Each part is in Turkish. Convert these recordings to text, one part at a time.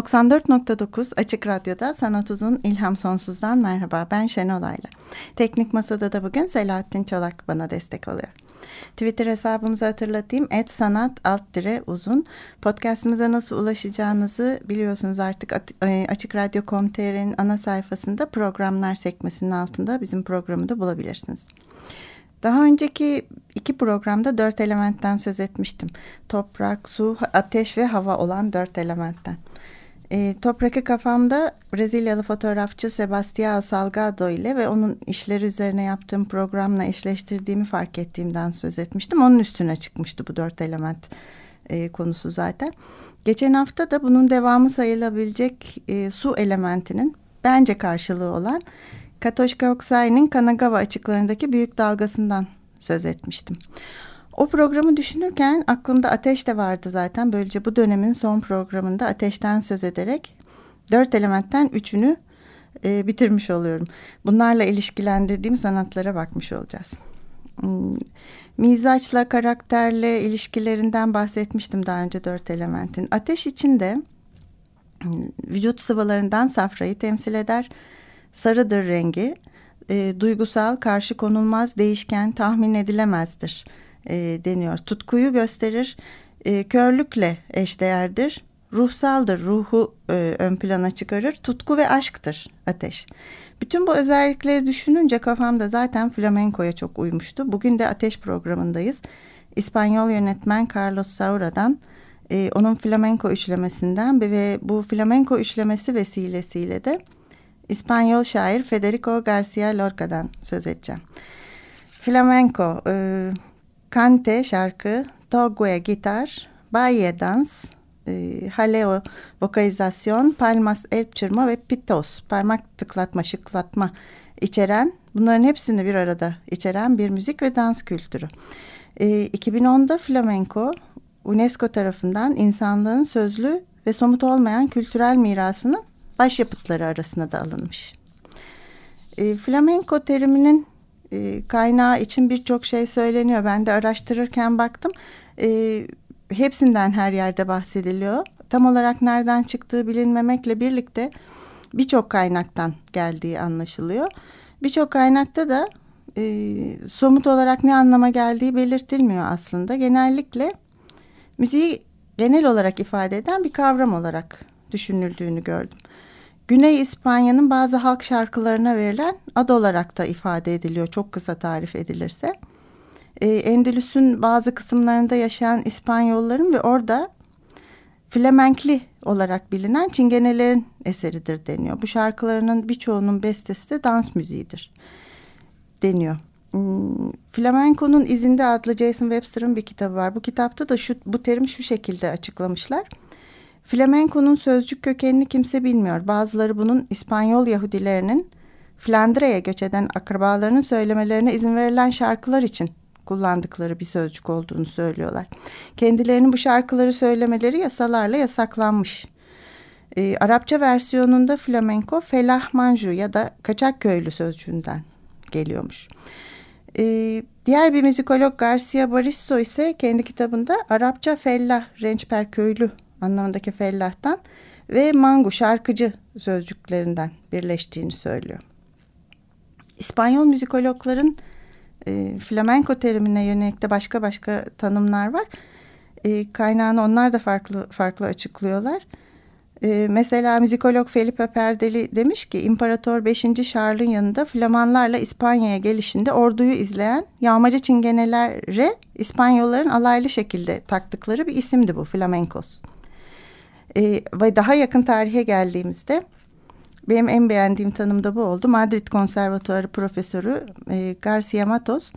94.9 Açık Radyo'da Sanat Uzun İlham Sonsuz'dan merhaba. Ben Şenol Ayla. Teknik Masada da bugün Selahattin Çolak bana destek oluyor. Twitter hesabımızı hatırlatayım. Et sanat alt dire uzun. Podcastimize nasıl ulaşacağınızı biliyorsunuz artık e, Açık Radyo.com.tr'nin ana sayfasında programlar sekmesinin altında bizim programı da bulabilirsiniz. Daha önceki iki programda dört elementten söz etmiştim. Toprak, su, ateş ve hava olan dört elementten. E, Toprak'ı kafamda Brezilyalı fotoğrafçı Sebastião Salgado ile ve onun işleri üzerine yaptığım programla eşleştirdiğimi fark ettiğimden söz etmiştim. Onun üstüne çıkmıştı bu dört element e, konusu zaten. Geçen hafta da bunun devamı sayılabilecek e, su elementinin bence karşılığı olan Katoşka Oksay'ın Kanagawa açıklarındaki büyük dalgasından söz etmiştim. O programı düşünürken aklımda ateş de vardı zaten. Böylece bu dönemin son programında ateşten söz ederek dört elementten üçünü e, bitirmiş oluyorum. Bunlarla ilişkilendirdiğim sanatlara bakmış olacağız. Hmm, mizaçla, karakterle ilişkilerinden bahsetmiştim daha önce dört elementin. Ateş içinde hmm, vücut sıvılarından safrayı temsil eder. Sarıdır rengi. E, duygusal, karşı konulmaz, değişken, tahmin edilemezdir e, deniyor. Tutkuyu gösterir, e, körlükle eşdeğerdir. Ruhsaldır, ruhu e, ön plana çıkarır. Tutku ve aşktır ateş. Bütün bu özellikleri düşününce kafamda zaten flamenkoya çok uymuştu. Bugün de ateş programındayız. İspanyol yönetmen Carlos Saura'dan e, onun flamenko üçlemesinden ve bu flamenko üçlemesi vesilesiyle de İspanyol şair Federico Garcia Lorca'dan söz edeceğim. Flamenko, e, Kante şarkı, Togue gitar, Baye dans, e, Haleo vokalizasyon, Palmas el çırma ve Pitos parmak tıklatma, şıklatma içeren bunların hepsini bir arada içeren bir müzik ve dans kültürü. E, 2010'da flamenco UNESCO tarafından insanlığın sözlü ve somut olmayan kültürel mirasının başyapıtları arasına da alınmış. E, flamenco teriminin e, kaynağı için birçok şey söyleniyor. Ben de araştırırken baktım. E, hepsinden her yerde bahsediliyor. Tam olarak nereden çıktığı bilinmemekle birlikte birçok kaynaktan geldiği anlaşılıyor. Birçok kaynakta da e, somut olarak ne anlama geldiği belirtilmiyor aslında. Genellikle müziği genel olarak ifade eden bir kavram olarak düşünüldüğünü gördüm. Güney İspanya'nın bazı halk şarkılarına verilen ad olarak da ifade ediliyor çok kısa tarif edilirse. Ee, Endülüs'ün bazı kısımlarında yaşayan İspanyolların ve orada flamenkli olarak bilinen çingenelerin eseridir deniyor. Bu şarkılarının birçoğunun bestesi de dans müziğidir deniyor. Hmm, Flamenco'nun izinde adlı Jason Webster'ın bir kitabı var. Bu kitapta da şu, bu terimi şu şekilde açıklamışlar. Flamenco'nun sözcük kökenini kimse bilmiyor. Bazıları bunun İspanyol Yahudilerinin Flandra'ya göç eden akrabalarının söylemelerine izin verilen şarkılar için kullandıkları bir sözcük olduğunu söylüyorlar. Kendilerinin bu şarkıları söylemeleri yasalarla yasaklanmış. E, Arapça versiyonunda flamenco felah manju ya da kaçak köylü sözcüğünden geliyormuş. E, diğer bir müzikolog Garcia Baristo ise kendi kitabında Arapça fellah, rençper köylü anlamındaki fellahtan ve mangu şarkıcı sözcüklerinden birleştiğini söylüyor. İspanyol müzikologların e, flamenco terimine yönelik de başka başka tanımlar var. E, kaynağını onlar da farklı farklı açıklıyorlar. E, mesela müzikolog Felipe Perdeli demiş ki İmparator 5. Charles'ın yanında Flamanlarla İspanya'ya gelişinde orduyu izleyen yağmacı çingenelere İspanyolların alaylı şekilde taktıkları bir isimdi bu flamencos. E, ve daha yakın tarihe geldiğimizde benim en beğendiğim tanım da bu oldu. Madrid Konservatuarı profesörü e, Garcia Matos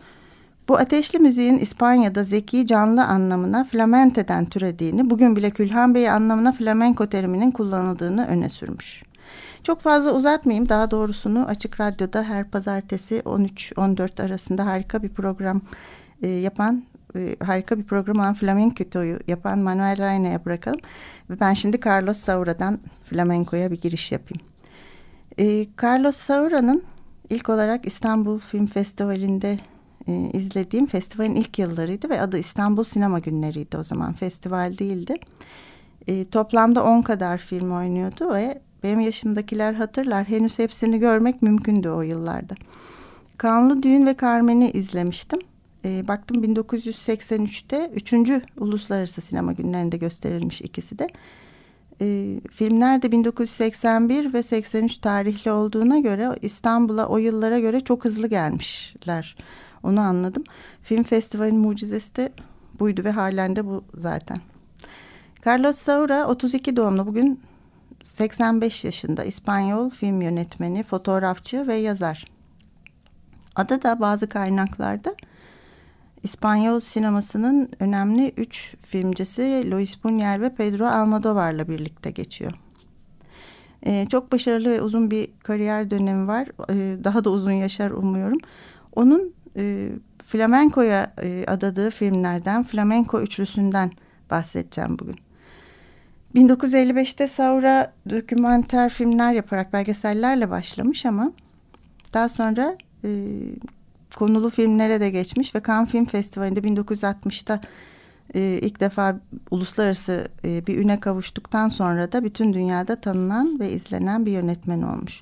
Bu ateşli müziğin İspanya'da zeki canlı anlamına flamente'den türediğini, bugün bile Külhan Bey anlamına flamenco teriminin kullanıldığını öne sürmüş. Çok fazla uzatmayayım. Daha doğrusunu Açık Radyo'da her pazartesi 13-14 arasında harika bir program e, yapan e, harika bir program olan Flamenco'yu yapan Manuel Raine'ye bırakalım. Ve ben şimdi Carlos Saura'dan flamenco'ya bir giriş yapayım. E, Carlos Saura'nın ilk olarak İstanbul Film Festivali'nde e, izlediğim festivalin ilk yıllarıydı ve adı İstanbul Sinema Günleri'ydi o zaman. Festival değildi. E, toplamda 10 kadar film oynuyordu ve benim yaşımdakiler hatırlar. Henüz hepsini görmek mümkündü o yıllarda. Kanlı Düğün ve Carmen'i izlemiştim. E, baktım 1983'te 3. Uluslararası Sinema Günlerinde gösterilmiş ikisi de. E, filmler de 1981 ve 83 tarihli olduğuna göre İstanbul'a o yıllara göre çok hızlı gelmişler. Onu anladım. Film festivalin mucizesi de buydu ve halen de bu zaten. Carlos Saura 32 doğumlu bugün 85 yaşında İspanyol film yönetmeni, fotoğrafçı ve yazar. Adı da bazı kaynaklarda İspanyol sinemasının önemli üç filmcisi Luis Buñuel ve Pedro Almodovar'la birlikte geçiyor. Ee, çok başarılı ve uzun bir kariyer dönemi var. Ee, daha da uzun yaşar umuyorum. Onun e, flamenkoya e, adadığı filmlerden, flamenko üçlüsünden bahsedeceğim bugün. 1955'te Saura dokümanter filmler yaparak belgesellerle başlamış ama daha sonra e, konulu filmlere de geçmiş ve Cannes Film Festivali'nde 1960'ta e, ilk defa uluslararası e, bir üne kavuştuktan sonra da bütün dünyada tanınan ve izlenen bir yönetmen olmuş.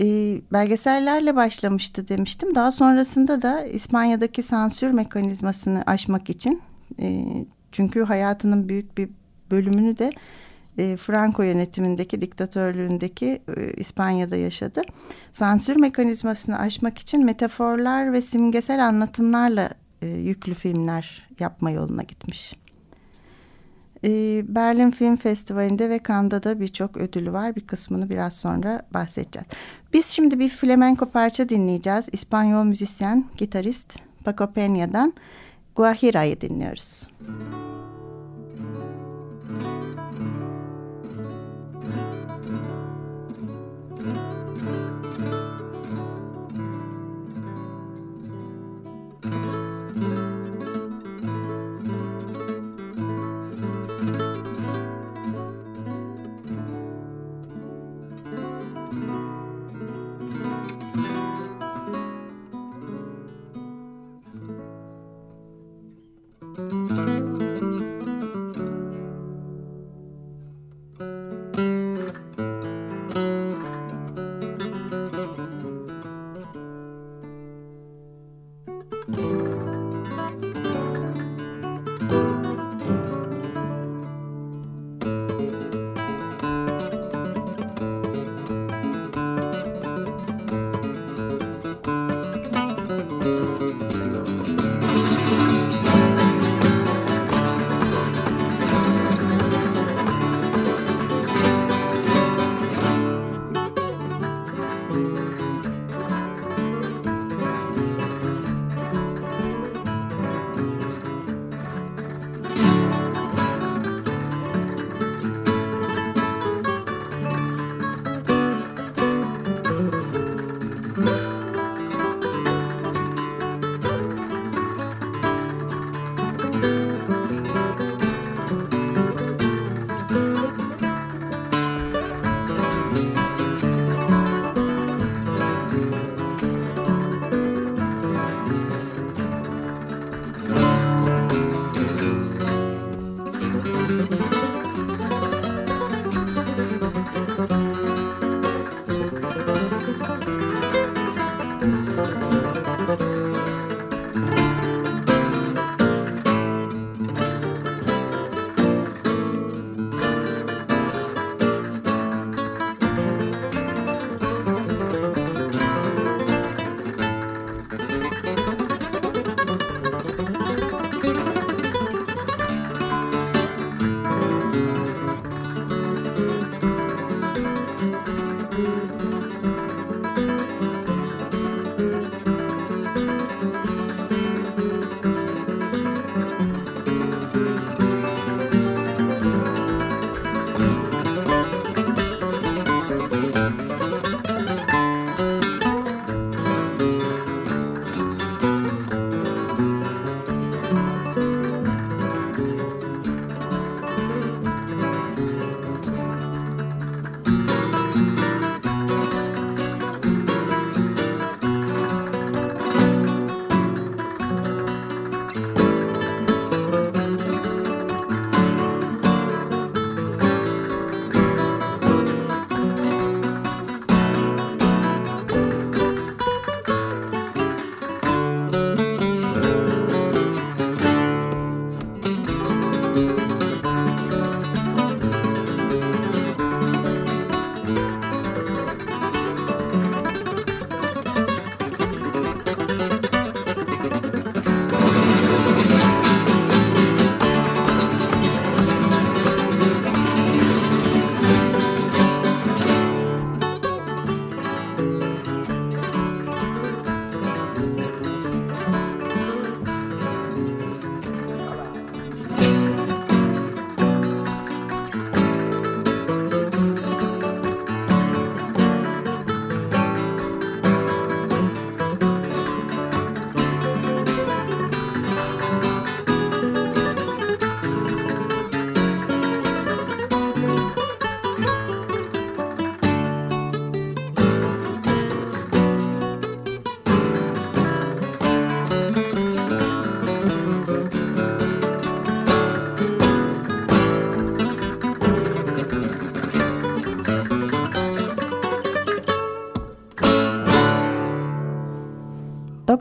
E, belgesellerle başlamıştı demiştim. Daha sonrasında da İspanya'daki sansür mekanizmasını aşmak için e, çünkü hayatının büyük bir bölümünü de e, Franco yönetimindeki diktatörlüğündeki e, İspanya'da yaşadı. Sansür mekanizmasını aşmak için metaforlar ve simgesel anlatımlarla e, yüklü filmler yapma yoluna gitmiş. E, Berlin Film Festivali'nde ve Cannes'da da birçok ödülü var. Bir kısmını biraz sonra bahsedeceğiz. Biz şimdi bir flamenco parça dinleyeceğiz. İspanyol müzisyen, gitarist Paco Peña'dan Guajira'yı dinliyoruz. Müzik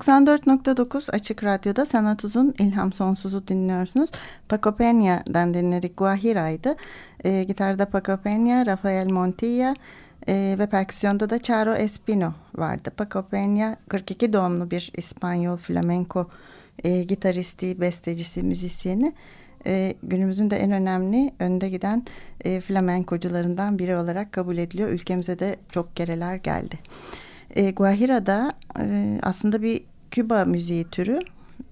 94.9 Açık Radyo'da Sanat Uzun İlham Sonsuz'u dinliyorsunuz. Paco Peña'dan dinledik Guajira'ydı. E, gitarda Paco Peña, Rafael Montilla e, ve perküsyonda da Charo Espino vardı. Paco Peña 42 doğumlu bir İspanyol flamenco e, gitaristi, bestecisi, müzisyeni. E, günümüzün de en önemli önde giden e, flamenkocularından biri olarak kabul ediliyor. Ülkemize de çok kereler geldi. E, Guajira'da e, aslında bir Küba müziği türü.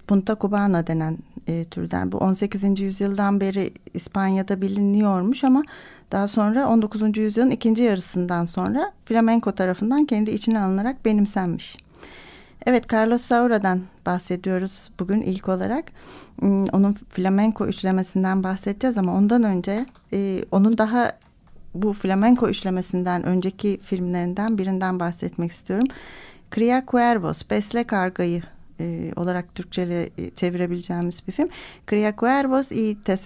Punta Cubana denen e, türden. Bu 18. yüzyıldan beri İspanya'da biliniyormuş ama daha sonra 19. yüzyılın ikinci yarısından sonra flamenco tarafından kendi içine alınarak benimsenmiş. Evet Carlos Saura'dan bahsediyoruz bugün ilk olarak. Hmm, onun flamenco üçlemesinden bahsedeceğiz ama ondan önce e, onun daha bu flamenco üçlemesinden önceki filmlerinden birinden bahsetmek istiyorum. Cria Cuervos, Besle Kargayı e, olarak Türkçe'ye çevirebileceğimiz bir film. Cria Cuervos y te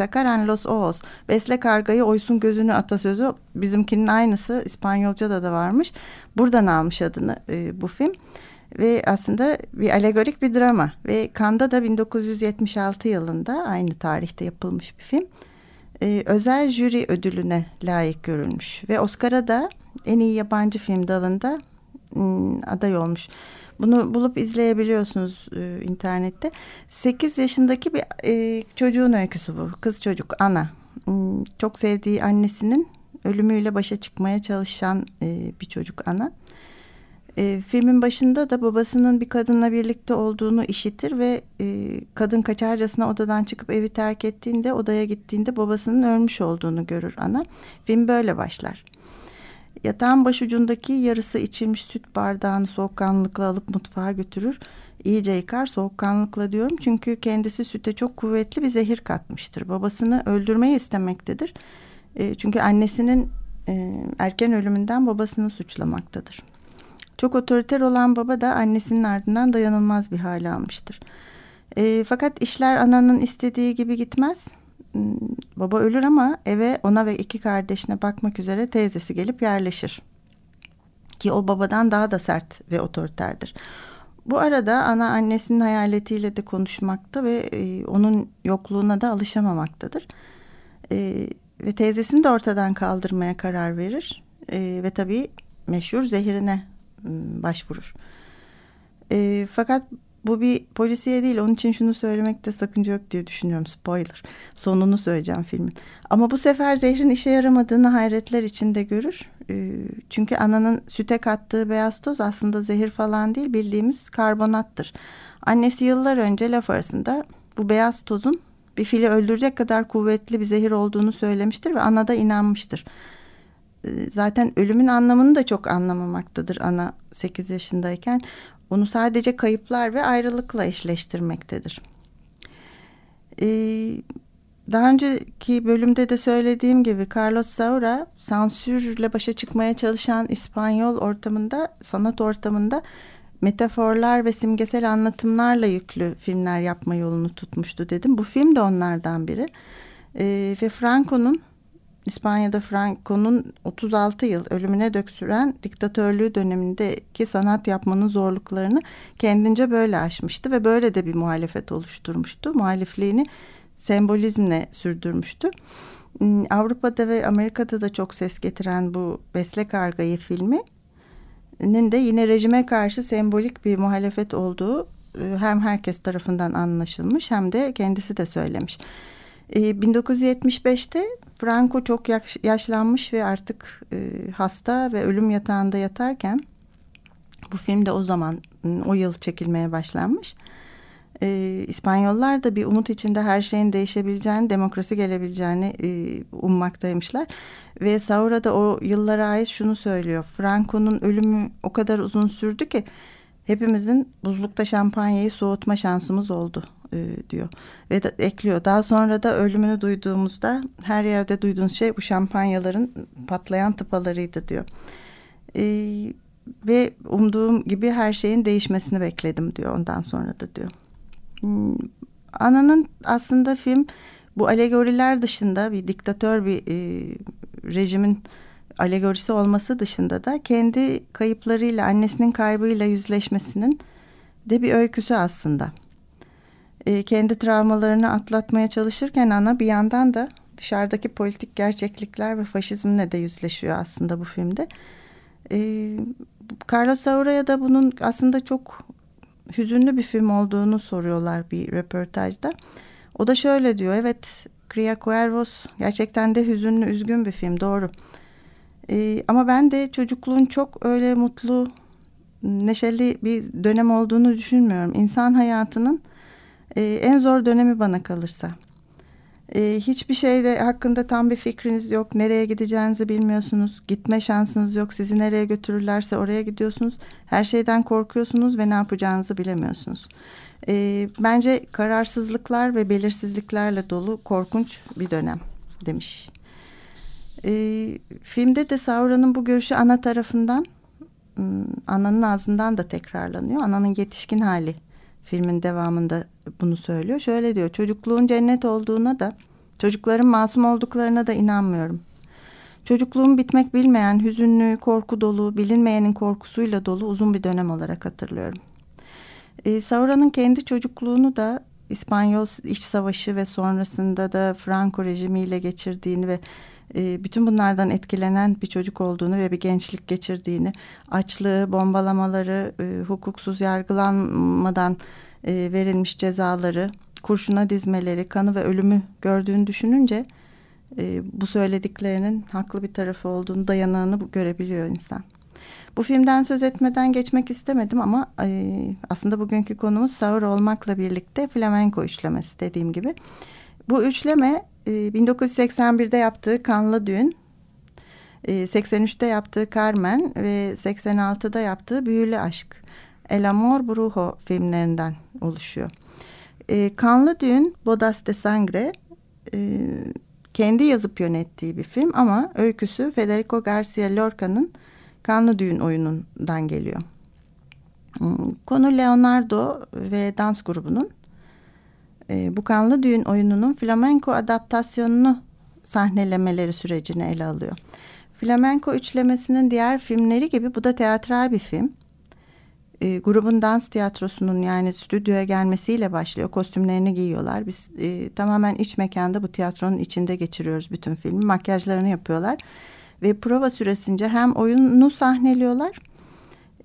los ojos. Besle kargayı oysun gözünü atasözü bizimkinin aynısı İspanyolca'da da varmış. Buradan almış adını e, bu film. Ve aslında bir alegorik bir drama. Ve Cannes'da da 1976 yılında aynı tarihte yapılmış bir film e, özel jüri ödülüne layık görülmüş ve Oscar'a da en iyi yabancı film dalında aday olmuş. Bunu bulup izleyebiliyorsunuz e, internette. 8 yaşındaki bir e, çocuğun öyküsü bu. Kız çocuk ana. Çok sevdiği annesinin ölümüyle başa çıkmaya çalışan e, bir çocuk ana. E, filmin başında da babasının bir kadınla birlikte olduğunu işitir ve e, kadın kaçarcasına odadan çıkıp evi terk ettiğinde odaya gittiğinde babasının ölmüş olduğunu görür ana. Film böyle başlar. Yatağın başucundaki yarısı içilmiş süt bardağını soğukkanlılıkla alıp mutfağa götürür. İyice yıkar soğukkanlılıkla diyorum çünkü kendisi süte çok kuvvetli bir zehir katmıştır. Babasını öldürmeyi istemektedir. E, çünkü annesinin e, erken ölümünden babasını suçlamaktadır. Çok otoriter olan baba da annesinin ardından dayanılmaz bir hale almıştır. E, fakat işler ananın istediği gibi gitmez. Hmm, baba ölür ama eve ona ve iki kardeşine bakmak üzere teyzesi gelip yerleşir. Ki o babadan daha da sert ve otoriterdir. Bu arada ana annesinin hayaletiyle de konuşmakta ve e, onun yokluğuna da alışamamaktadır. E, ve teyzesini de ortadan kaldırmaya karar verir. E, ve tabii meşhur zehirine Iı, başvurur. E, fakat bu bir polisiye değil. Onun için şunu söylemekte sakınca yok diye düşünüyorum. Spoiler. Sonunu söyleyeceğim filmin. Ama bu sefer zehrin işe yaramadığını hayretler içinde görür. E, çünkü ananın süte kattığı beyaz toz aslında zehir falan değil. Bildiğimiz karbonattır. Annesi yıllar önce laf arasında bu beyaz tozun bir fili öldürecek kadar kuvvetli bir zehir olduğunu söylemiştir ve ana da inanmıştır. Ee, zaten ölümün anlamını da çok anlamamaktadır ana 8 yaşındayken. Onu sadece kayıplar ve ayrılıkla eşleştirmektedir. Ee, daha önceki bölümde de söylediğim gibi Carlos Saura sansürle başa çıkmaya çalışan İspanyol ortamında, sanat ortamında metaforlar ve simgesel anlatımlarla yüklü filmler yapma yolunu tutmuştu dedim. Bu film de onlardan biri. Ee, ve Franco'nun İspanya'da Franco'nun 36 yıl ölümüne dök süren diktatörlüğü dönemindeki sanat yapmanın zorluklarını kendince böyle aşmıştı ve böyle de bir muhalefet oluşturmuştu. Muhalifliğini sembolizmle sürdürmüştü. Hmm, Avrupa'da ve Amerika'da da çok ses getiren bu Besle Kargayı filminin de yine rejime karşı sembolik bir muhalefet olduğu e, hem herkes tarafından anlaşılmış hem de kendisi de söylemiş. 1975'te e, Franco çok yaş, yaşlanmış ve artık e, hasta ve ölüm yatağında yatarken bu film de o zaman o yıl çekilmeye başlanmış. E, İspanyollar da bir umut içinde her şeyin değişebileceğini, demokrasi gelebileceğini e, ummaktaymışlar. Ve Saura da o yıllara ait şunu söylüyor. Franco'nun ölümü o kadar uzun sürdü ki hepimizin buzlukta şampanyayı soğutma şansımız oldu e, diyor. Ve de, ekliyor. Daha sonra da ölümünü duyduğumuzda her yerde duyduğunuz şey bu şampanyaların patlayan tıpalarıydı diyor. E, ve umduğum gibi her şeyin değişmesini bekledim diyor ondan sonra da diyor. Hmm, Ana'nın aslında film bu alegoriler dışında bir diktatör bir e, rejimin alegorisi olması dışında da kendi kayıplarıyla annesinin kaybıyla yüzleşmesinin de bir öyküsü aslında. E, kendi travmalarını atlatmaya çalışırken ana bir yandan da dışarıdaki politik gerçeklikler ve faşizmle de yüzleşiyor aslında bu filmde. E, Carlos Saura'ya da bunun aslında çok hüzünlü bir film olduğunu soruyorlar bir röportajda. O da şöyle diyor, evet Cria Cuervos gerçekten de hüzünlü, üzgün bir film, doğru. Ee, ama ben de çocukluğun çok öyle mutlu, neşeli bir dönem olduğunu düşünmüyorum. İnsan hayatının e, en zor dönemi bana kalırsa. E, hiçbir şeyde hakkında tam bir fikriniz yok. Nereye gideceğinizi bilmiyorsunuz. Gitme şansınız yok. Sizi nereye götürürlerse oraya gidiyorsunuz. Her şeyden korkuyorsunuz ve ne yapacağınızı bilemiyorsunuz. E, bence kararsızlıklar ve belirsizliklerle dolu korkunç bir dönem demiş. E, filmde de Sauron'un bu görüşü ana tarafından hmm, ananın ağzından da tekrarlanıyor. Ananın yetişkin hali filmin devamında bunu söylüyor. Şöyle diyor çocukluğun cennet olduğuna da çocukların masum olduklarına da inanmıyorum. Çocukluğum bitmek bilmeyen, hüzünlü, korku dolu, bilinmeyenin korkusuyla dolu uzun bir dönem olarak hatırlıyorum. Ee, Sauron'un kendi çocukluğunu da İspanyol İç Savaşı ve sonrasında da Franco rejimiyle geçirdiğini ve e, bütün bunlardan etkilenen bir çocuk olduğunu ve bir gençlik geçirdiğini, açlığı, bombalamaları, e, hukuksuz yargılanmadan e, verilmiş cezaları, kurşuna dizmeleri, kanı ve ölümü gördüğünü düşününce e, bu söylediklerinin haklı bir tarafı olduğunu, dayanağını görebiliyor insan. Bu filmden söz etmeden geçmek istemedim ama e, aslında bugünkü konumuz sahur olmakla birlikte flamenko üçlemesi dediğim gibi. Bu üçleme e, 1981'de yaptığı Kanlı Düğün, e, 83'te yaptığı Carmen ve 86'da yaptığı Büyülü Aşk. El Amor Brujo filmlerinden oluşuyor. E, Kanlı Düğün, Bodas de Sangre, e, kendi yazıp yönettiği bir film ama öyküsü Federico Garcia Lorca'nın Kanlı Düğün oyunundan geliyor. Hmm, konu Leonardo ve dans grubunun e, bu Kanlı Düğün oyununun flamenko adaptasyonunu sahnelemeleri sürecini ele alıyor. Flamenko üçlemesinin diğer filmleri gibi bu da teatral bir film e, grubun dans tiyatrosunun yani stüdyoya gelmesiyle başlıyor. Kostümlerini giyiyorlar. Biz e, tamamen iç mekanda bu tiyatronun içinde geçiriyoruz bütün filmi. Makyajlarını yapıyorlar. Ve prova süresince hem oyunu sahneliyorlar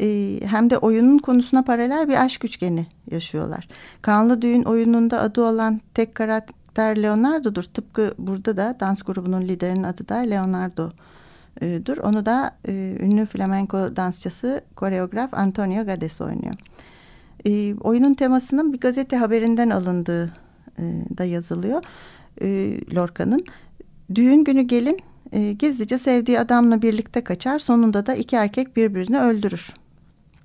e, hem de oyunun konusuna paralel bir aşk üçgeni yaşıyorlar. Kanlı Düğün oyununda adı olan tek karakter Leonardo'dur. Tıpkı burada da dans grubunun liderinin adı da Leonardo dur. Onu da e, ünlü flamenko dansçısı koreograf Antonio Gades oynuyor. E, oyunun temasının bir gazete haberinden alındığı e, da yazılıyor e, Lorca'nın. Düğün günü gelin e, gizlice sevdiği adamla birlikte kaçar. Sonunda da iki erkek birbirini öldürür.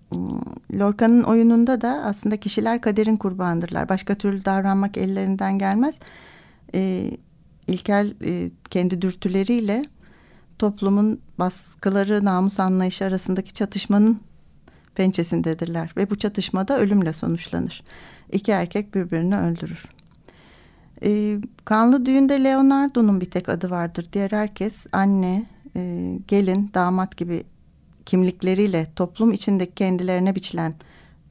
Hmm, Lorca'nın oyununda da aslında kişiler kaderin kurbanıdırlar. Başka türlü davranmak ellerinden gelmez. E, İlkel e, kendi dürtüleriyle toplumun baskıları, namus anlayışı arasındaki çatışmanın pençesindedirler ve bu çatışmada ölümle sonuçlanır. İki erkek birbirini öldürür. E, kanlı düğünde Leonardo'nun bir tek adı vardır. Diğer herkes anne, e, gelin, damat gibi kimlikleriyle toplum içindeki kendilerine biçilen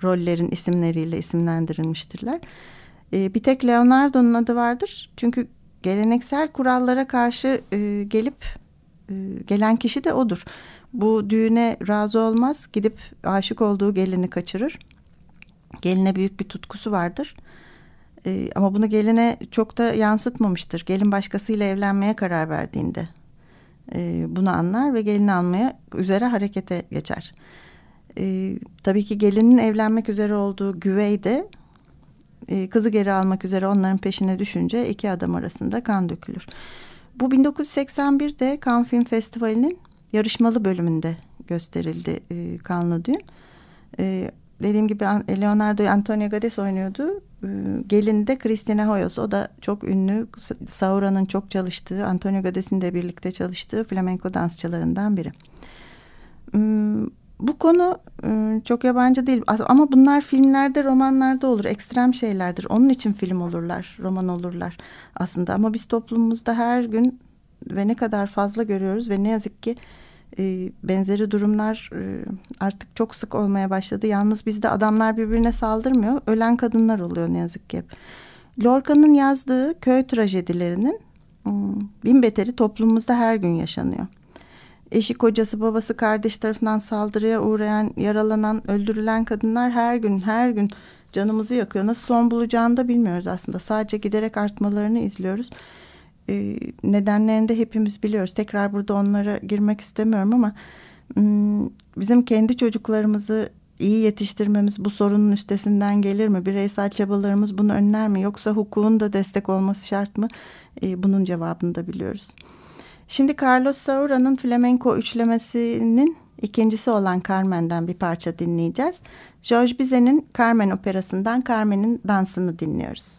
rollerin isimleriyle isimlendirilmiştirler. E, bir tek Leonardo'nun adı vardır. Çünkü geleneksel kurallara karşı e, gelip gelen kişi de odur. Bu düğüne razı olmaz. Gidip aşık olduğu gelini kaçırır. Geline büyük bir tutkusu vardır. E, ama bunu geline çok da yansıtmamıştır. Gelin başkasıyla evlenmeye karar verdiğinde e, bunu anlar ve gelini almaya üzere harekete geçer. Tabii ki gelinin evlenmek üzere olduğu güvey de e, kızı geri almak üzere onların peşine düşünce iki adam arasında kan dökülür. Bu 1981'de Cannes Film Festivali'nin yarışmalı bölümünde gösterildi e, Kanlı Düğün. E, dediğim gibi Leonardo Antonio Gades oynuyordu. E, gelin de Christina Hoyos. O da çok ünlü. Saura'nın çok çalıştığı, Antonio Gades'in de birlikte çalıştığı flamenko dansçılarından biri. Bu konu ıı, çok yabancı değil ama bunlar filmlerde, romanlarda olur. Ekstrem şeylerdir. Onun için film olurlar, roman olurlar aslında. Ama biz toplumumuzda her gün ve ne kadar fazla görüyoruz ve ne yazık ki E, benzeri durumlar e, artık çok sık olmaya başladı. Yalnız bizde adamlar birbirine saldırmıyor. Ölen kadınlar oluyor ne yazık ki. Lorca'nın yazdığı köy trajedilerinin bin beteri toplumumuzda her gün yaşanıyor. Eşi, kocası, babası, kardeş tarafından saldırıya uğrayan, yaralanan, öldürülen kadınlar her gün, her gün canımızı yakıyor. Nasıl son bulacağını da bilmiyoruz aslında. Sadece giderek artmalarını izliyoruz. Ee, nedenlerini de hepimiz biliyoruz. Tekrar burada onlara girmek istemiyorum ama hmm, bizim kendi çocuklarımızı iyi yetiştirmemiz bu sorunun üstesinden gelir mi? Bireysel çabalarımız bunu önler mi? Yoksa hukukun da destek olması şart mı? Ee, bunun cevabını da biliyoruz. Şimdi Carlos Saura'nın flamenco üçlemesinin ikincisi olan Carmen'den bir parça dinleyeceğiz. George Bizet'in Carmen operasından Carmen'in dansını dinliyoruz.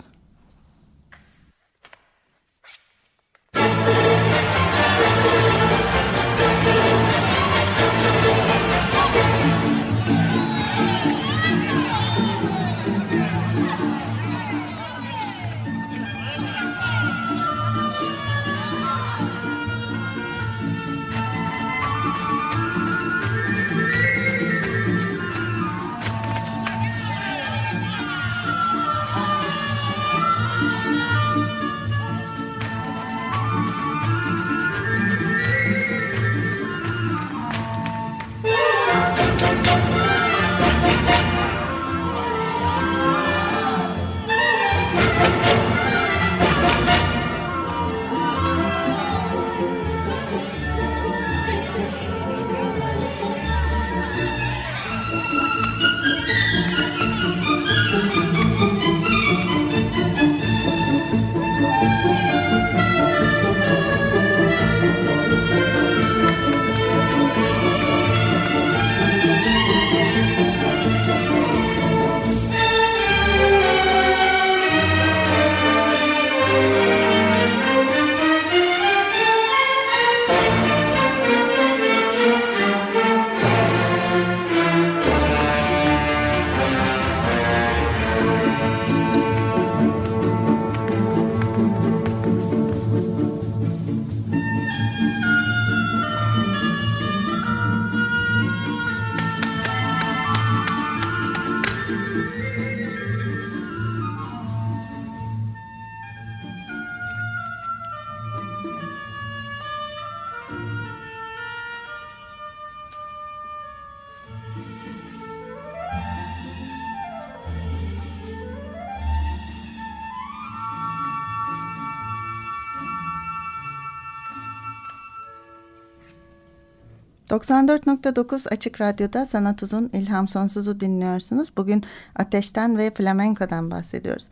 94.9 Açık Radyo'da Sanat Uzun İlham Sonsuz'u dinliyorsunuz. Bugün ateşten ve flamenko'dan bahsediyoruz.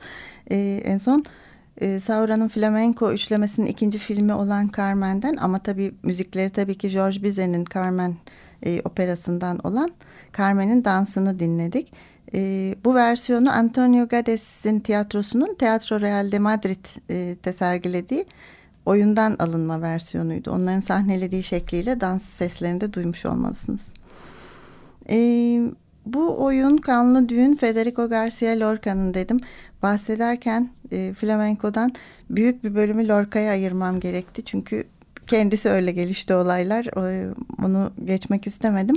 Ee, en son e, Saura'nın flamenko üçlemesinin ikinci filmi olan Carmen'den ama tabii müzikleri tabii ki George Bizet'in Carmen e, operasından olan Carmen'in dansını dinledik. E, bu versiyonu Antonio Gades'in tiyatrosunun Teatro Real de Madrid'de sergilediği oyundan alınma versiyonuydu. Onların sahnelediği şekliyle dans seslerini de duymuş olmalısınız. E, bu oyun Kanlı Düğün Federico Garcia Lorca'nın dedim. Bahsederken e, flamenko'dan büyük bir bölümü Lorca'ya ayırmam gerekti. Çünkü kendisi öyle gelişti olaylar. Onu geçmek istemedim.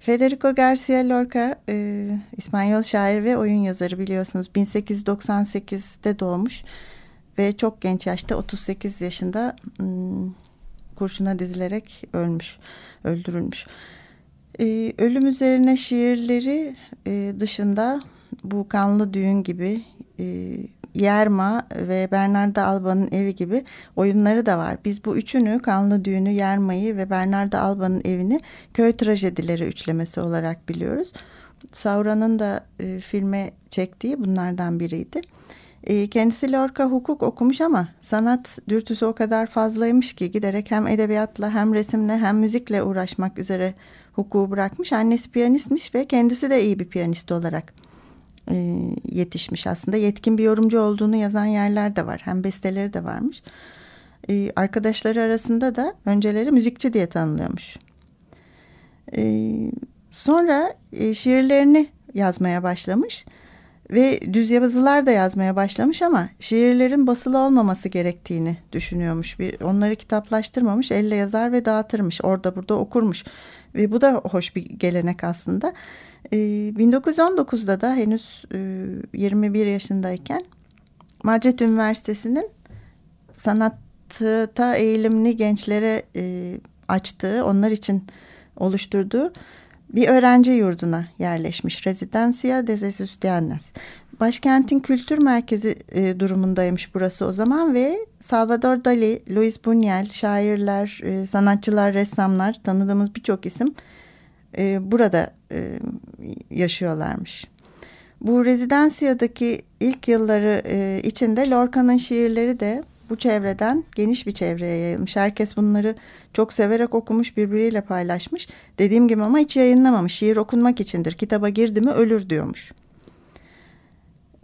Federico Garcia Lorca e, İspanyol şair ve oyun yazarı biliyorsunuz 1898'de doğmuş ve çok genç yaşta 38 yaşında kurşuna dizilerek ölmüş, öldürülmüş. Ee, ölüm üzerine şiirleri e, dışında bu Kanlı Düğün gibi e, Yerma ve Bernarda Alba'nın evi gibi oyunları da var. Biz bu üçünü Kanlı Düğünü, Yerma'yı ve Bernarda Alba'nın evini köy trajedileri üçlemesi olarak biliyoruz. Saura'nın da e, filme çektiği bunlardan biriydi. E, kendisi Lorca hukuk okumuş ama sanat dürtüsü o kadar fazlaymış ki giderek hem edebiyatla hem resimle hem müzikle uğraşmak üzere hukuku bırakmış. Annesi piyanistmiş ve kendisi de iyi bir piyanist olarak e, yetişmiş aslında. Yetkin bir yorumcu olduğunu yazan yerler de var. Hem besteleri de varmış. E, arkadaşları arasında da önceleri müzikçi diye tanınıyormuş. E, sonra şiirlerini yazmaya başlamış Ve düz yazılar da yazmaya başlamış ama şiirlerin basılı olmaması gerektiğini düşünüyormuş. Bir, onları kitaplaştırmamış, elle yazar ve dağıtırmış. Orada burada okurmuş. Ve bu da hoş bir gelenek aslında. E, 1919'da da henüz e, 21 yaşındayken Madrid Üniversitesi'nin sanatta eğilimli gençlere e, açtığı, onlar için oluşturduğu bir öğrenci yurduna yerleşmiş. Residencia de Estudiantes. Başkentin kültür merkezi e, durumundaymış burası o zaman ve Salvador Dali, Luis Buñuel, şairler, e, sanatçılar, ressamlar tanıdığımız birçok isim e, burada e, yaşıyorlarmış. Bu rezidansiyadaki ilk yılları e, içinde Lorca'nın şiirleri de bu çevreden geniş bir çevreye yayılmış. Herkes bunları çok severek okumuş, birbiriyle paylaşmış. Dediğim gibi ama hiç yayınlamamış. Şiir okunmak içindir. Kitaba girdi mi ölür diyormuş.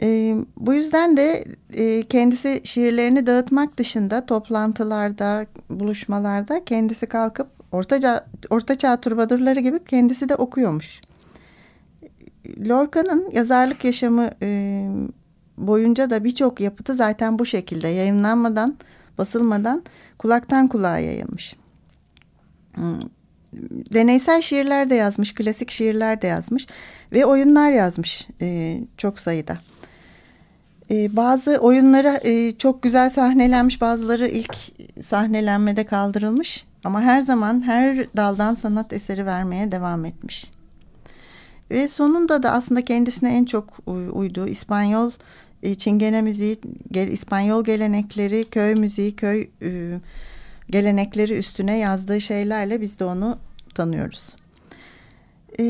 E, bu yüzden de e, kendisi şiirlerini dağıtmak dışında toplantılarda, buluşmalarda kendisi kalkıp orta, orta çağ turbadurları gibi kendisi de okuyormuş. Lorca'nın yazarlık yaşamı e, boyunca da birçok yapıtı zaten bu şekilde yayınlanmadan, basılmadan kulaktan kulağa yayılmış. Hmm. Deneysel şiirler de yazmış, klasik şiirler de yazmış ve oyunlar yazmış e, çok sayıda. E, bazı oyunları e, çok güzel sahnelenmiş, bazıları ilk sahnelenmede kaldırılmış ama her zaman her daldan sanat eseri vermeye devam etmiş. Ve sonunda da aslında kendisine en çok uyduğu İspanyol Çingene müziği, İspanyol gelenekleri, köy müziği, köy e, gelenekleri üstüne yazdığı şeylerle biz de onu tanıyoruz. E,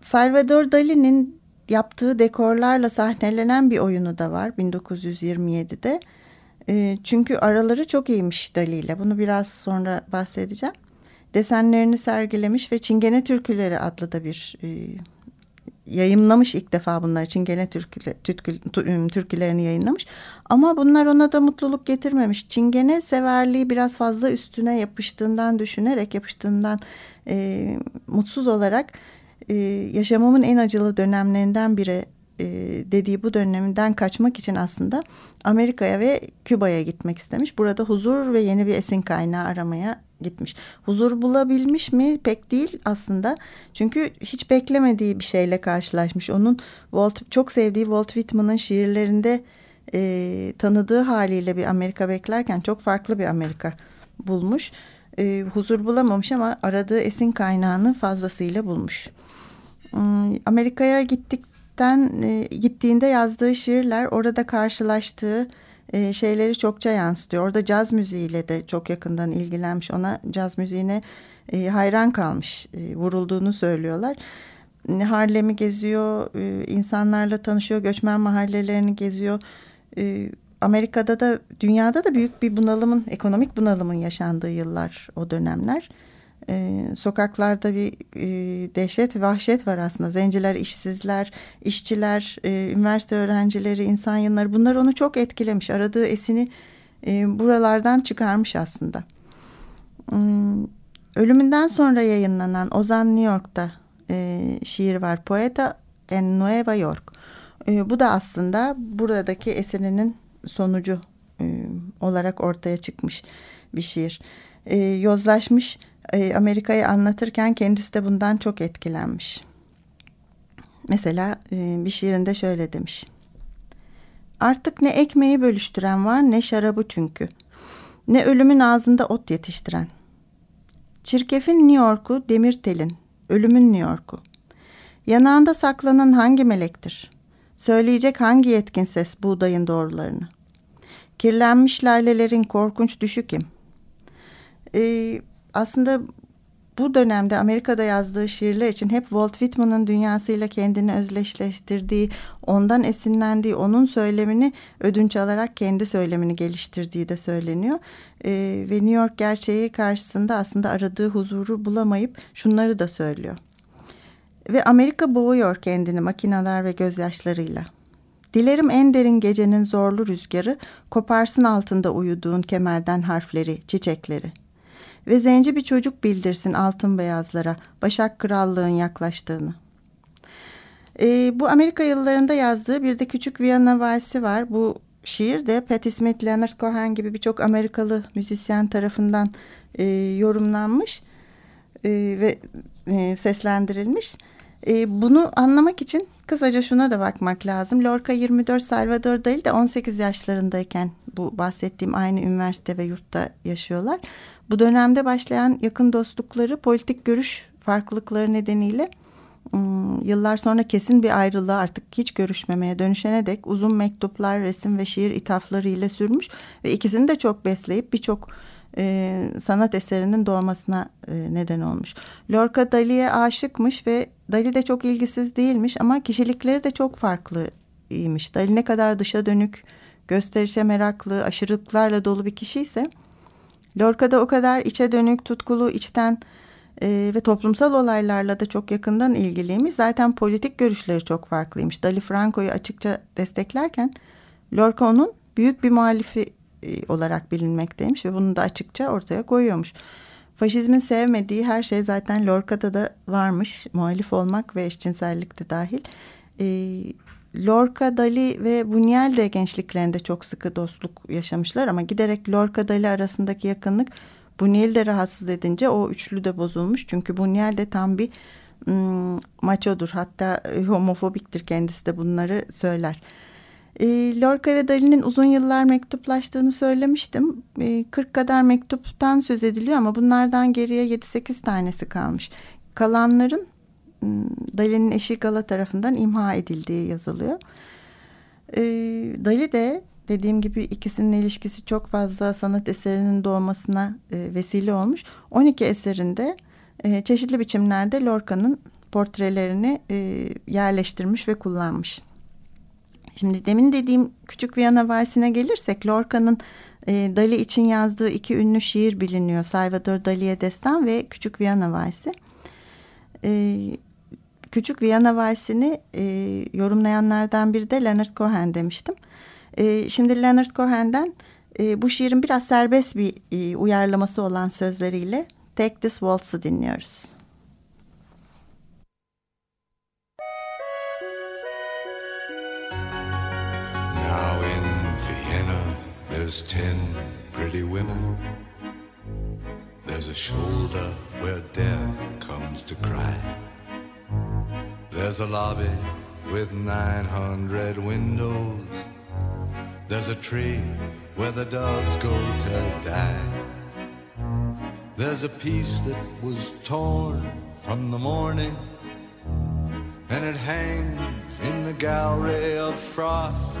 Salvador Dali'nin yaptığı dekorlarla sahnelenen bir oyunu da var 1927'de. çünkü araları çok iyiymiş Dali ile. Bunu biraz sonra bahsedeceğim. Desenlerini sergilemiş ve Çingene Türküleri adlı da bir yayınlamış ilk defa bunlar için gene türküle, türkü, türkülerini yayınlamış. Ama bunlar ona da mutluluk getirmemiş. Çingene severliği biraz fazla üstüne yapıştığından düşünerek yapıştığından e, mutsuz olarak e, yaşamımın en acılı dönemlerinden biri e, dediği bu döneminden kaçmak için aslında Amerika'ya ve Küba'ya gitmek istemiş. Burada huzur ve yeni bir esin kaynağı aramaya gitmiş. Huzur bulabilmiş mi? Pek değil aslında. Çünkü hiç beklemediği bir şeyle karşılaşmış. Onun Walt, çok sevdiği Walt Whitman'ın şiirlerinde e, tanıdığı haliyle bir Amerika beklerken çok farklı bir Amerika bulmuş. E, huzur bulamamış ama aradığı esin kaynağını fazlasıyla bulmuş. Hmm, Amerika'ya gittikten e, gittiğinde yazdığı şiirler orada karşılaştığı e, şeyleri çokça yansıtıyor. Orada caz müziğiyle de çok yakından ilgilenmiş. Ona caz müziğine e, hayran kalmış, vurulduğunu söylüyorlar. Harlem'i geziyor, insanlarla tanışıyor, göçmen mahallelerini geziyor. Amerika'da da dünyada da büyük bir bunalımın, ekonomik bunalımın yaşandığı yıllar o dönemler. E, sokaklarda bir e, dehşet, vahşet var aslında. Zenciler, işsizler, işçiler, e, üniversite öğrencileri, insan yanları bunlar onu çok etkilemiş. Aradığı esini e, buralardan çıkarmış aslında. E, ölümünden sonra yayınlanan Ozan New York'ta e, şiir var. Poeta en Nueva York. E, bu da aslında buradaki eserinin sonucu e, olarak ortaya çıkmış bir şiir. E, yozlaşmış e, Amerika'yı anlatırken kendisi de bundan çok etkilenmiş. Mesela e, bir şiirinde şöyle demiş. Artık ne ekmeği bölüştüren var ne şarabı çünkü. Ne ölümün ağzında ot yetiştiren. Çirkefin New York'u demir telin, ölümün New York'u. Yanağında saklanan hangi melektir? Söyleyecek hangi yetkin ses buğdayın doğrularını? Kirlenmiş lalelerin korkunç düşü kim? Ee, aslında bu dönemde Amerika'da yazdığı şiirler için hep Walt Whitman'ın dünyasıyla kendini özdeşleştirdiği, ondan esinlendiği, onun söylemini ödünç alarak kendi söylemini geliştirdiği de söyleniyor. Ee, ve New York gerçeği karşısında aslında aradığı huzuru bulamayıp şunları da söylüyor. Ve Amerika boğuyor kendini makinalar ve gözyaşlarıyla. Dilerim en derin gecenin zorlu rüzgarı koparsın altında uyuduğun kemerden harfleri, çiçekleri.'' Ve zenci bir çocuk bildirsin altın beyazlara Başak Krallığın yaklaştığını. E, bu Amerika yıllarında yazdığı bir de Küçük Viyana Valsi var. Bu şiir de Patti Smith, Leonard Cohen gibi birçok Amerikalı müzisyen tarafından e, yorumlanmış e, ve e, seslendirilmiş. E, bunu anlamak için kısaca şuna da bakmak lazım. Lorca 24, Salvador Dali de 18 yaşlarındayken bu bahsettiğim aynı üniversite ve yurtta yaşıyorlar. Bu dönemde başlayan yakın dostlukları politik görüş farklılıkları nedeniyle Hmm, yıllar sonra kesin bir ayrılığa artık hiç görüşmemeye dönüşene dek uzun mektuplar, resim ve şiir ithafları ile sürmüş ve ikisini de çok besleyip birçok e, sanat eserinin doğmasına e, neden olmuş. Lorca Dali'ye aşıkmış ve Dali de çok ilgisiz değilmiş ama kişilikleri de çok farklıymış. Dali ne kadar dışa dönük, gösterişe meraklı, aşırılıklarla dolu bir kişi ise Lorca da o kadar içe dönük, tutkulu, içten e, ve toplumsal olaylarla da çok yakından ilgiliymiş. Zaten politik görüşleri çok farklıymış. Dali Franco'yu açıkça desteklerken Lorca onun büyük bir muhalifi olarak bilinmekteymiş ve bunu da açıkça ortaya koyuyormuş. Faşizmin sevmediği her şey zaten Lorca'da da varmış. Muhalif olmak ve eşcinsellik de dahil. E, Lorca, Dali ve Buñuel de gençliklerinde çok sıkı dostluk yaşamışlar ama giderek Lorca, Dali arasındaki yakınlık Bunyel de rahatsız edince o üçlü de bozulmuş. Çünkü Bunyel de tam bir ım, maçodur. Hatta e, homofobiktir kendisi de bunları söyler. E, Lorca ve Dali'nin uzun yıllar mektuplaştığını söylemiştim. E, 40 kadar mektuptan söz ediliyor ama bunlardan geriye 7-8 tanesi kalmış. Kalanların Dali'nin eşi Gala tarafından imha edildiği yazılıyor. E, Dali de dediğim gibi ikisinin ilişkisi çok fazla sanat eserinin doğmasına e, vesile olmuş. 12 eserinde e, çeşitli biçimlerde Lorca'nın portrelerini e, yerleştirmiş ve kullanmış. Şimdi demin dediğim Küçük Viyana Valsi'ne gelirsek Lorca'nın e, Dali için yazdığı iki ünlü şiir biliniyor. Salvador Dali'ye destan ve Küçük Viyana Valsi. E, Küçük Viyana Valsi'ni e, yorumlayanlardan biri de Leonard Cohen demiştim. E, şimdi Leonard Cohen'den e, bu şiirin biraz serbest bir e, uyarlaması olan sözleriyle Take This Waltz'ı dinliyoruz. There's ten pretty women There's a shoulder where death comes to cry There's a lobby with 900 windows There's a tree where the doves go to die. There's a piece that was torn from the morning, and it hangs in the gallery of frost.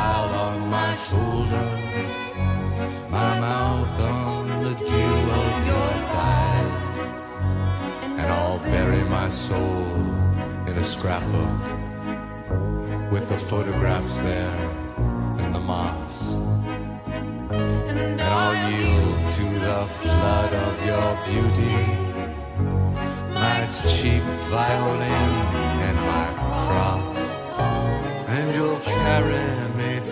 shoulder, my mouth on the dew of your thighs, and I'll bury my soul in a scrapbook with the photographs there and the moths. And I'll yield to the flood of your beauty, my cheap violin and my cross. And you'll carry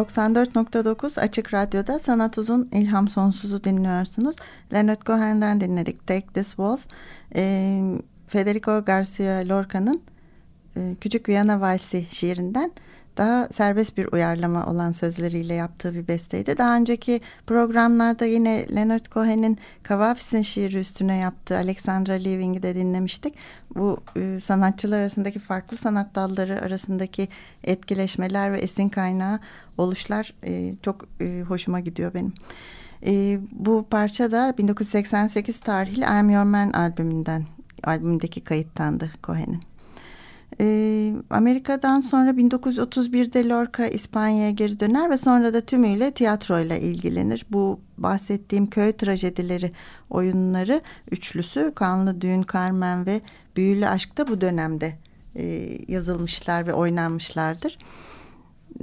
...94.9 Açık Radyo'da Sanat Uzun İlham Sonsuz'u dinliyorsunuz. Leonard Cohen'den dinledik Take This Waltz. E, Federico Garcia Lorca'nın e, Küçük Viyana Valsi şiirinden... ...daha serbest bir uyarlama olan sözleriyle yaptığı bir besteydi. Daha önceki programlarda yine Leonard Cohen'in Kavafis'in şiiri üstüne yaptığı Alexandra Living'i de dinlemiştik. Bu e, sanatçılar arasındaki farklı sanat dalları arasındaki etkileşmeler ve esin kaynağı oluşlar e, çok e, hoşuma gidiyor benim. Bu parça da 1988 tarihli I'm Your Man albümünden, albümündeki kayıttandı Cohen'in. E, Amerika'dan sonra 1931'de Lorca İspanya'ya geri döner ve sonra da tümüyle tiyatroyla ilgilenir. Bu bahsettiğim köy trajedileri oyunları üçlüsü Kanlı Düğün, Carmen ve Büyülü Aşk da bu dönemde e, yazılmışlar ve oynanmışlardır.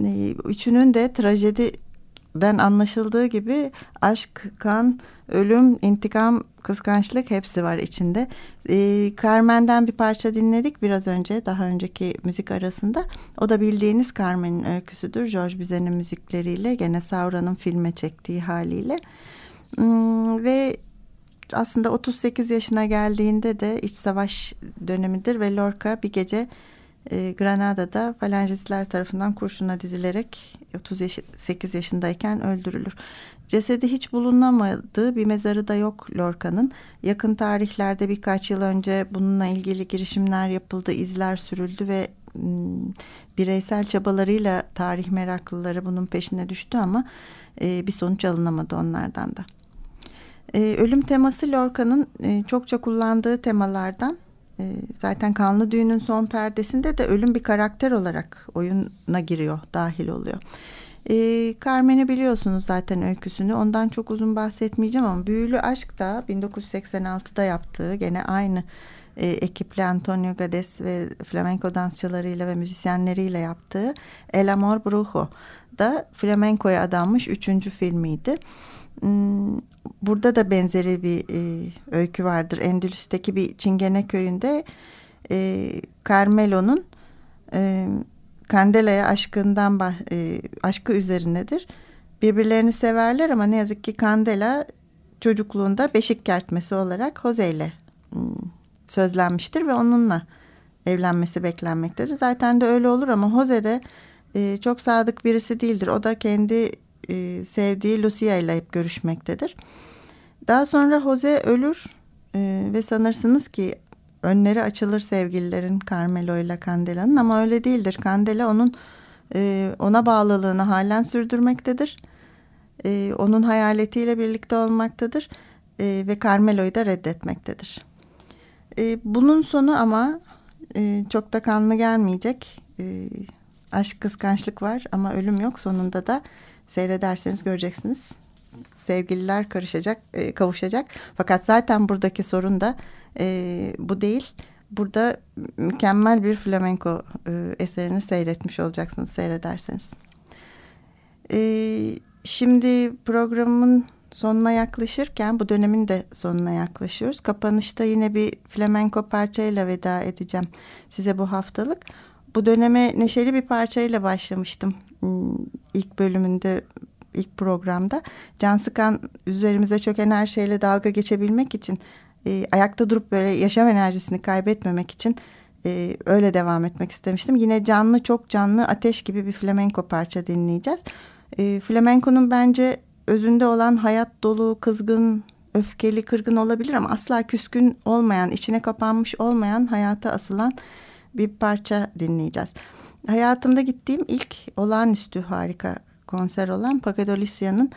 E, üçünün de trajediden anlaşıldığı gibi aşk, kan, ölüm, intikam, kıskançlık hepsi var içinde. E, Carmen'den bir parça dinledik biraz önce daha önceki müzik arasında. O da bildiğiniz Carmen'in öyküsüdür. George Bizet'in müzikleriyle gene Saura'nın filme çektiği haliyle. Hmm, ve aslında 38 yaşına geldiğinde de iç savaş dönemidir ve Lorca bir gece e, Granada'da falangistler tarafından kurşuna dizilerek 38 yaşındayken öldürülür. Cesedi hiç bulunamadığı bir mezarı da yok Lorca'nın. Yakın tarihlerde birkaç yıl önce bununla ilgili girişimler yapıldı, izler sürüldü ve bireysel çabalarıyla tarih meraklıları bunun peşine düştü ama bir sonuç alınamadı onlardan da. Ölüm teması Lorca'nın çokça kullandığı temalardan. Zaten Kanlı Düğün'ün son perdesinde de ölüm bir karakter olarak oyuna giriyor, dahil oluyor. E, Carmen'i biliyorsunuz zaten öyküsünü. Ondan çok uzun bahsetmeyeceğim ama Büyülü Aşk da 1986'da yaptığı gene aynı e, ekiple Antonio Gades ve flamenco dansçılarıyla ve müzisyenleriyle yaptığı El Amor Brujo da flamenkoya adanmış üçüncü filmiydi. Hmm, burada da benzeri bir e, öykü vardır. Endülüs'teki bir Çingene köyünde e, Carmelo'nun e, Candela'ya aşkından e, aşkı üzerinedir. Birbirlerini severler ama ne yazık ki Candela çocukluğunda beşik kertmesi olarak Jose ile hmm, sözlenmiştir ve onunla evlenmesi beklenmektedir. Zaten de öyle olur ama Jose de e, çok sadık birisi değildir. O da kendi e, sevdiği Lucia ile hep görüşmektedir. Daha sonra Jose ölür e, ve sanırsınız ki önleri açılır sevgililerin Carmelo ile Candela'nın ama öyle değildir. Candela onun e, ona bağlılığını halen sürdürmektedir. E, onun hayaletiyle birlikte olmaktadır e, ve Carmelo'yu da reddetmektedir. E, bunun sonu ama e, çok da kanlı gelmeyecek. E, aşk kıskançlık var ama ölüm yok. Sonunda da seyrederseniz göreceksiniz. Sevgililer karışacak, e, kavuşacak. Fakat zaten buradaki sorun da e, bu değil. Burada mükemmel bir flamenko e, eserini seyretmiş olacaksınız seyrederseniz. E, şimdi programın sonuna yaklaşırken bu dönemin de sonuna yaklaşıyoruz. Kapanışta yine bir flamenko parçayla veda edeceğim size bu haftalık. Bu döneme neşeli bir parçayla başlamıştım hmm, ilk bölümünde ilk programda. Can Sıkan üzerimize çöken her şeyle dalga geçebilmek için e, ayakta durup böyle yaşam enerjisini kaybetmemek için e, öyle devam etmek istemiştim. Yine canlı çok canlı ateş gibi bir flamenko parça dinleyeceğiz. E, flamenkonun bence özünde olan hayat dolu, kızgın, öfkeli, kırgın olabilir ama asla küskün olmayan, içine kapanmış olmayan, hayata asılan bir parça dinleyeceğiz. Hayatımda gittiğim ilk olağanüstü harika konser olan Pacadolicia'nın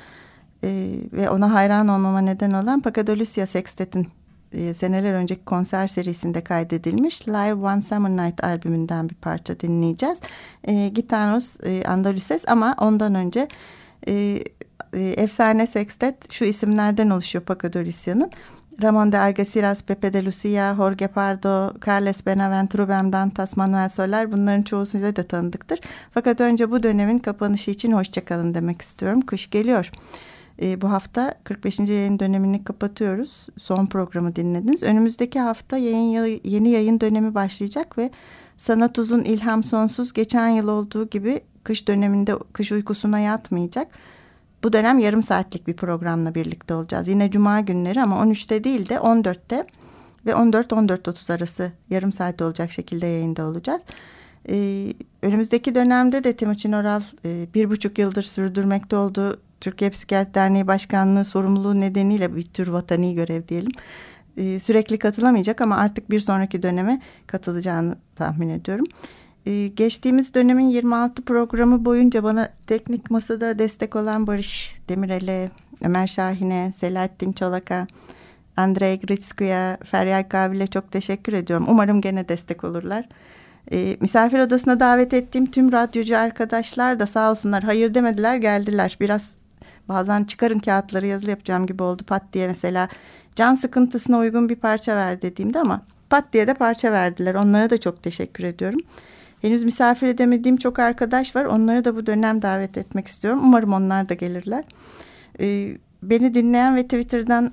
e, ve ona hayran olmama neden olan Pacadolicia Sextet'in e, seneler önceki konser serisinde kaydedilmiş Live One Summer Night albümünden bir parça dinleyeceğiz. E, Gitanos e, Andaluses ama ondan önce e, e, efsane sextet şu isimlerden oluşuyor Pacadolicia'nın. Ramon de Algeciras, Pepe de Lucia, Jorge Pardo, Carles Benavent, Rubem Dantas, Manuel Soler bunların çoğu size de tanıdıktır. Fakat önce bu dönemin kapanışı için hoşçakalın demek istiyorum. Kış geliyor. E, bu hafta 45. yayın dönemini kapatıyoruz. Son programı dinlediniz. Önümüzdeki hafta yayın, yeni yayın dönemi başlayacak ve Sanat Uzun İlham Sonsuz geçen yıl olduğu gibi kış döneminde kış uykusuna yatmayacak. Bu dönem yarım saatlik bir programla birlikte olacağız. Yine cuma günleri ama 13'te değil de 14'te ve 14-14.30 arası yarım saatte olacak şekilde yayında olacağız. Ee, önümüzdeki dönemde de Timuçin Oral e, bir buçuk yıldır sürdürmekte olduğu Türkiye Psikiyatri Derneği Başkanlığı sorumluluğu nedeniyle bir tür vatani görev diyelim. Ee, sürekli katılamayacak ama artık bir sonraki döneme katılacağını tahmin ediyorum. Ee, geçtiğimiz dönemin 26 programı boyunca bana teknik masada destek olan Barış Demirel'e, Ömer Şahin'e, Selahattin Çolak'a, Andrei Gritsku'ya, Feryal Kabil'e çok teşekkür ediyorum. Umarım gene destek olurlar. E, misafir odasına davet ettiğim tüm radyocu arkadaşlar da sağ olsunlar hayır demediler geldiler. Biraz bazen çıkarın kağıtları yazılı yapacağım gibi oldu pat diye mesela can sıkıntısına uygun bir parça ver dediğimde ama pat diye de parça verdiler. Onlara da çok teşekkür ediyorum. Henüz misafir edemediğim çok arkadaş var. Onları da bu dönem davet etmek istiyorum. Umarım onlar da gelirler. Ee, beni dinleyen ve Twitter'dan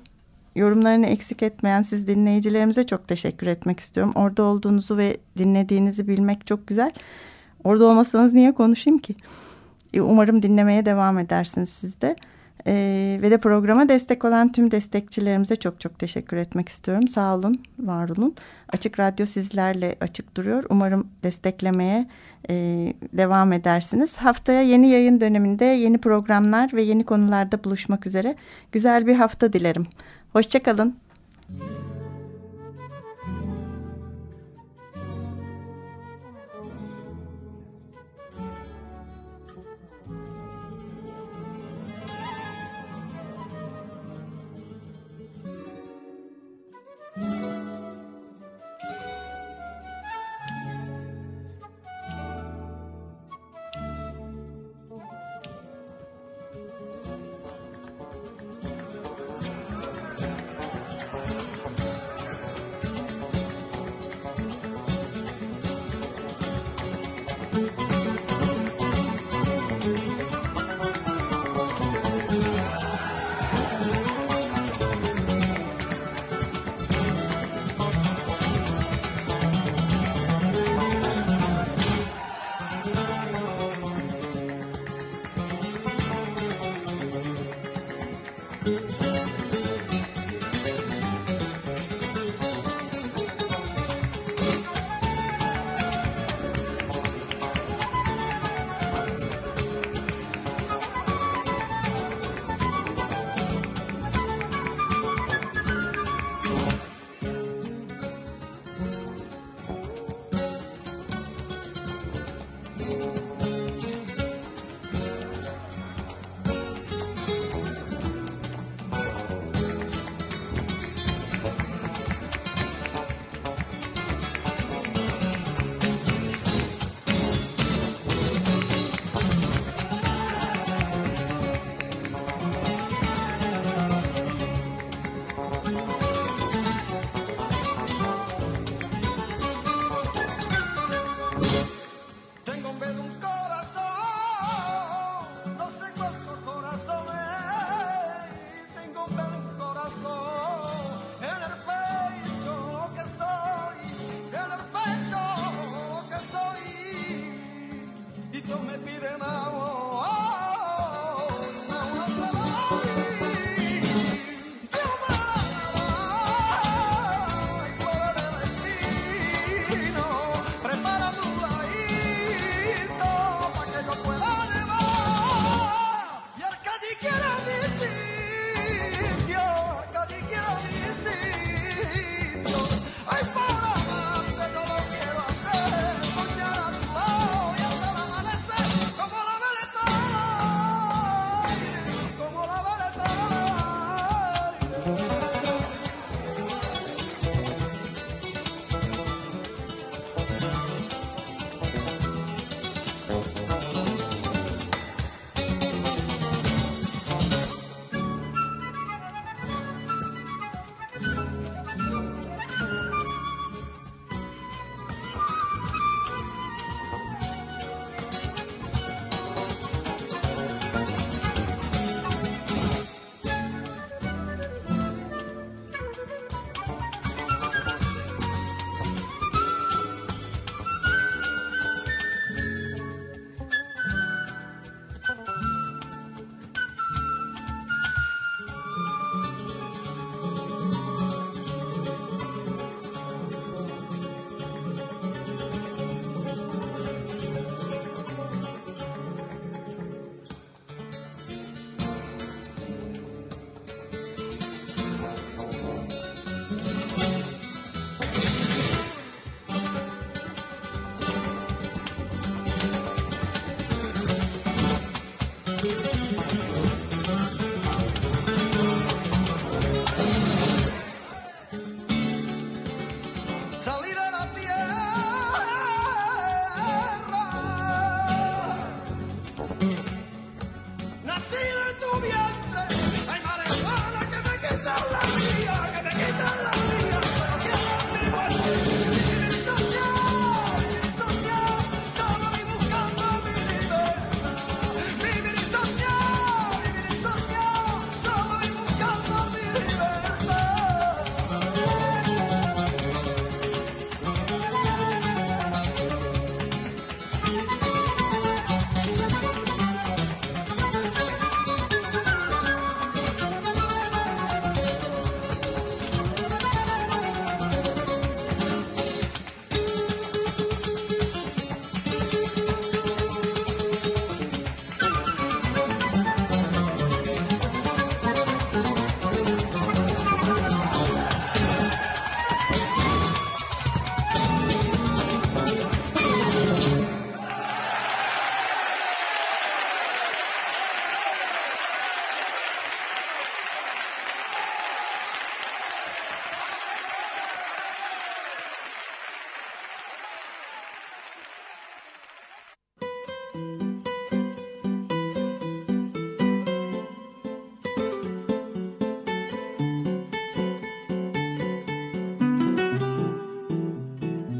yorumlarını eksik etmeyen siz dinleyicilerimize çok teşekkür etmek istiyorum. Orada olduğunuzu ve dinlediğinizi bilmek çok güzel. Orada olmasanız niye konuşayım ki? Ee, umarım dinlemeye devam edersiniz siz de. Ee, ve de programa destek olan tüm destekçilerimize çok çok teşekkür etmek istiyorum. Sağ olun, var olun. Açık Radyo sizlerle açık duruyor. Umarım desteklemeye e, devam edersiniz. Haftaya yeni yayın döneminde yeni programlar ve yeni konularda buluşmak üzere. Güzel bir hafta dilerim. Hoşçakalın.